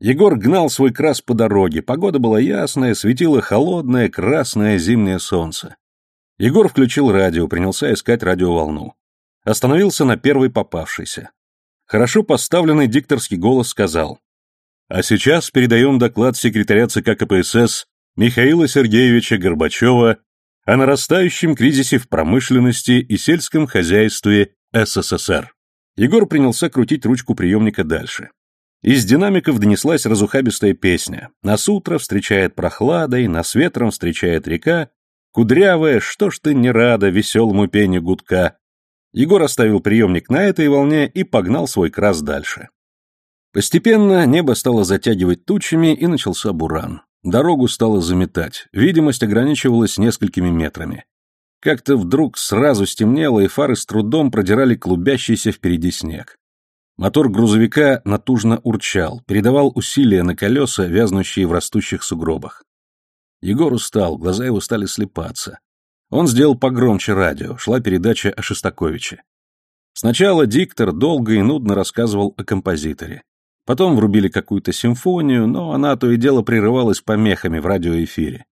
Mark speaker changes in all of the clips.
Speaker 1: Егор гнал свой крас по дороге, погода была ясная, светило холодное, красное зимнее солнце. Егор включил радио, принялся искать радиоволну. Остановился на первой попавшейся. Хорошо поставленный дикторский голос сказал. А сейчас передаем доклад секретаря ЦК КПСС Михаила Сергеевича Горбачева о нарастающем кризисе в промышленности и сельском хозяйстве СССР. Егор принялся крутить ручку приемника дальше. Из динамиков донеслась разухабистая песня. Нас утро встречает прохладой, нас ветром встречает река, кудрявая, что ж ты не рада веселому пению гудка. Егор оставил приемник на этой волне и погнал свой крас дальше. Постепенно небо стало затягивать тучами, и начался буран. Дорогу стало заметать, видимость ограничивалась несколькими метрами. Как-то вдруг сразу стемнело, и фары с трудом продирали клубящийся впереди снег. Мотор грузовика натужно урчал, передавал усилия на колеса, вязнущие в растущих сугробах. Егор устал, глаза его стали слепаться. Он сделал погромче радио, шла передача о Шостаковиче. Сначала диктор долго и нудно рассказывал о композиторе. Потом врубили какую-то симфонию, но она то и дело прерывалась помехами в радиоэфире.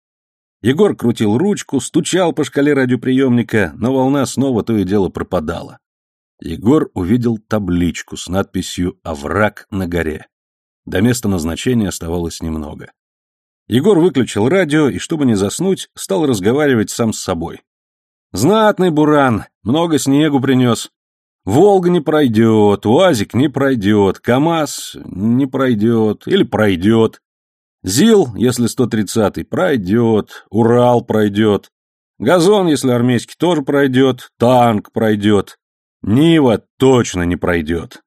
Speaker 1: Егор крутил ручку, стучал по шкале радиоприемника, но волна снова то и дело пропадала. Егор увидел табличку с надписью «Овраг на горе». До места назначения оставалось немного. Егор выключил радио и, чтобы не заснуть, стал разговаривать сам с собой. «Знатный буран, много снегу принес. Волга не пройдет, УАЗик не пройдет, КамАЗ не пройдет или пройдет. ЗИЛ, если 130-й, пройдет, Урал пройдет. Газон, если армейский, тоже пройдет, танк пройдет. Нива точно не пройдет.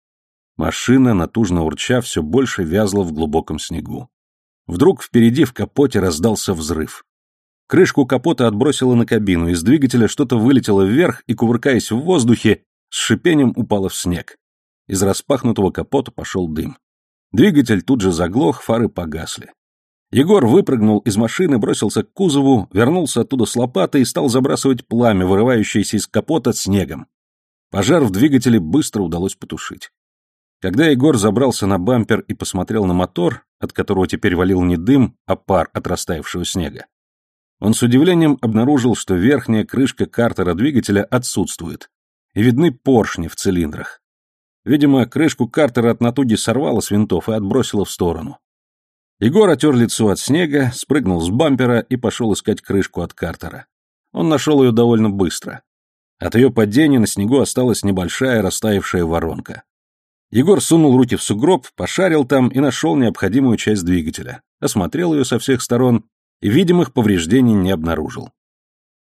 Speaker 1: Машина, натужно урча, все больше вязла в глубоком снегу. Вдруг впереди в капоте раздался взрыв. Крышку капота отбросило на кабину, из двигателя что-то вылетело вверх и, кувыркаясь в воздухе, с шипением упало в снег. Из распахнутого капота пошел дым. Двигатель тут же заглох, фары погасли. Егор выпрыгнул из машины, бросился к кузову, вернулся оттуда с лопатой и стал забрасывать пламя, вырывающееся из капота снегом. Пожар в двигателе быстро удалось потушить. Когда Егор забрался на бампер и посмотрел на мотор, от которого теперь валил не дым, а пар от растаявшего снега, он с удивлением обнаружил, что верхняя крышка картера двигателя отсутствует, и видны поршни в цилиндрах. Видимо, крышку картера от натуги сорвало с винтов и отбросило в сторону. Егор отер лицо от снега, спрыгнул с бампера и пошел искать крышку от картера. Он нашел ее довольно быстро. От ее падения на снегу осталась небольшая растаявшая воронка. Егор сунул руки в сугроб, пошарил там и нашел необходимую часть двигателя, осмотрел ее со всех сторон и видимых повреждений не обнаружил.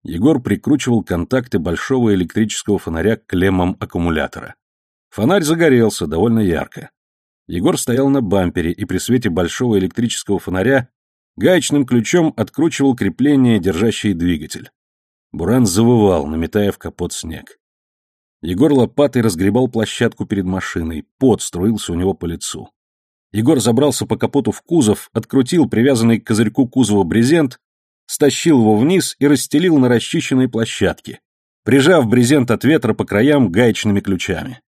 Speaker 1: Егор прикручивал контакты большого электрического фонаря к клеммам аккумулятора. Фонарь загорелся довольно ярко. Егор стоял на бампере и при свете большого электрического фонаря гаечным ключом откручивал крепление, держащее двигатель. Буран завывал, наметая в капот снег. Егор лопатой разгребал площадку перед машиной, пот струился у него по лицу. Егор забрался по капоту в кузов, открутил привязанный к козырьку кузова брезент, стащил его вниз и расстелил на расчищенной площадке, прижав брезент от ветра по краям гаечными ключами.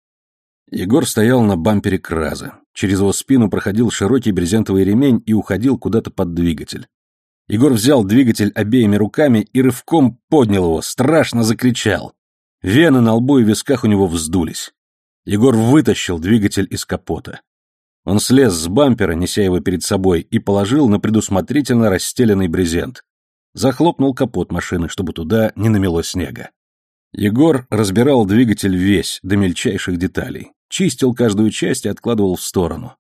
Speaker 1: Егор стоял на бампере краза. Через его спину проходил широкий брезентовый ремень и уходил куда-то под двигатель. Егор взял двигатель обеими руками и рывком поднял его, страшно закричал. Вены на лбу и висках у него вздулись. Егор вытащил двигатель из капота. Он слез с бампера, неся его перед собой, и положил на предусмотрительно расстеленный брезент. Захлопнул капот машины, чтобы туда не намело снега. Егор разбирал двигатель весь, до мельчайших деталей. Чистил каждую часть и откладывал в сторону.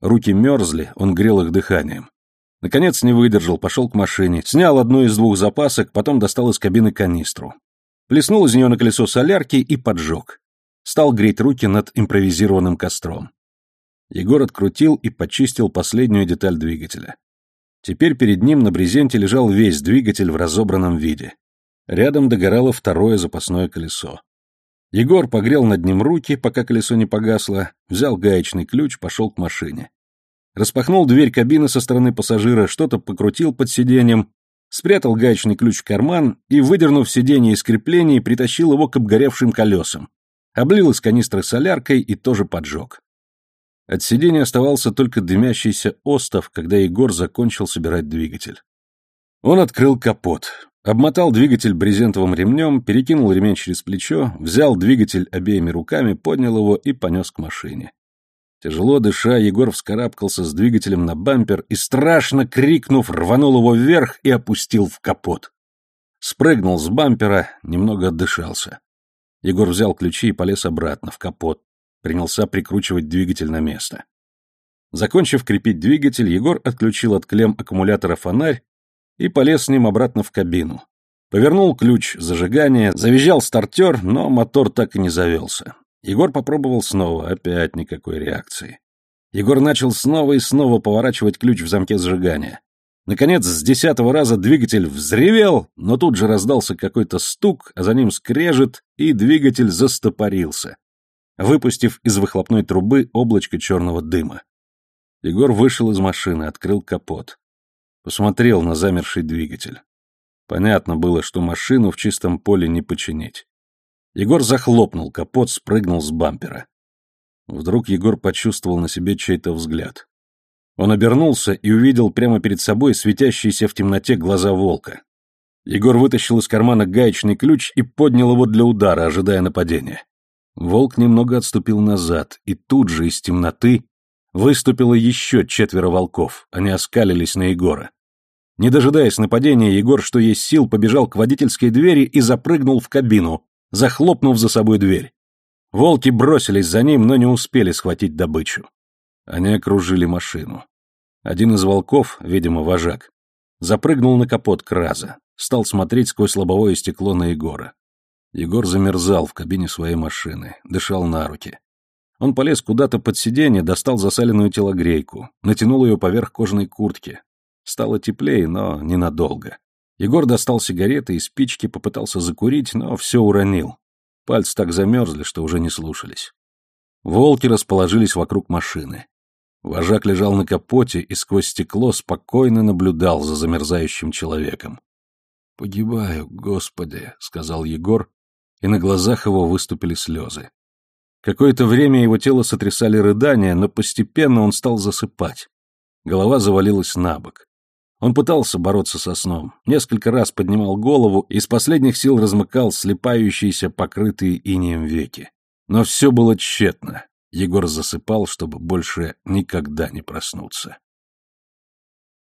Speaker 1: Руки мерзли, он грел их дыханием. Наконец не выдержал, пошел к машине, снял одну из двух запасок, потом достал из кабины канистру. Плеснул из нее на колесо солярки и поджег. Стал греть руки над импровизированным костром. Егор открутил и почистил последнюю деталь двигателя. Теперь перед ним на брезенте лежал весь двигатель в разобранном виде. Рядом догорало второе запасное колесо. Егор погрел над ним руки, пока колесо не погасло, взял гаечный ключ, пошел к машине распахнул дверь кабины со стороны пассажира, что-то покрутил под сиденьем, спрятал гаечный ключ в карман и, выдернув сиденье из креплений, притащил его к обгоревшим колесам, облил из канистры соляркой и тоже поджег. От сидения оставался только дымящийся остов, когда Егор закончил собирать двигатель. Он открыл капот, обмотал двигатель брезентовым ремнем, перекинул ремень через плечо, взял двигатель обеими руками, поднял его и понес к машине. Тяжело дыша, Егор вскарабкался с двигателем на бампер и, страшно крикнув, рванул его вверх и опустил в капот. Спрыгнул с бампера, немного отдышался. Егор взял ключи и полез обратно, в капот. Принялся прикручивать двигатель на место. Закончив крепить двигатель, Егор отключил от клем аккумулятора фонарь и полез с ним обратно в кабину. Повернул ключ зажигания, завизжал стартер, но мотор так и не завелся. Егор попробовал снова, опять никакой реакции. Егор начал снова и снова поворачивать ключ в замке зажигания. Наконец, с десятого раза двигатель взревел, но тут же раздался какой-то стук, а за ним скрежет, и двигатель застопорился, выпустив из выхлопной трубы облачко черного дыма. Егор вышел из машины, открыл капот. Посмотрел на замерший двигатель. Понятно было, что машину в чистом поле не починить. Егор захлопнул капот, спрыгнул с бампера. Вдруг Егор почувствовал на себе чей-то взгляд. Он обернулся и увидел прямо перед собой светящиеся в темноте глаза волка. Егор вытащил из кармана гаечный ключ и поднял его для удара, ожидая нападения. Волк немного отступил назад, и тут же из темноты выступило еще четверо волков, они оскалились на Егора. Не дожидаясь нападения, Егор, что есть сил, побежал к водительской двери и запрыгнул в кабину, захлопнув за собой дверь. Волки бросились за ним, но не успели схватить добычу. Они окружили машину. Один из волков, видимо, вожак, запрыгнул на капот Краза, стал смотреть сквозь лобовое стекло на Егора. Егор замерзал в кабине своей машины, дышал на руки. Он полез куда-то под сиденье, достал засаленную телогрейку, натянул ее поверх кожаной куртки. Стало теплее, но ненадолго. Егор достал сигареты и спички, попытался закурить, но все уронил. Пальцы так замерзли, что уже не слушались. Волки расположились вокруг машины. Вожак лежал на капоте и сквозь стекло спокойно наблюдал за замерзающим человеком. «Погибаю, Господи», — сказал Егор, и на глазах его выступили слезы. Какое-то время его тело сотрясали рыдания, но постепенно он стал засыпать. Голова завалилась на бок. Он пытался бороться со сном, несколько раз поднимал голову и с последних сил размыкал слепающиеся, покрытые инеем веки. Но все было тщетно. Егор засыпал, чтобы больше никогда не проснуться.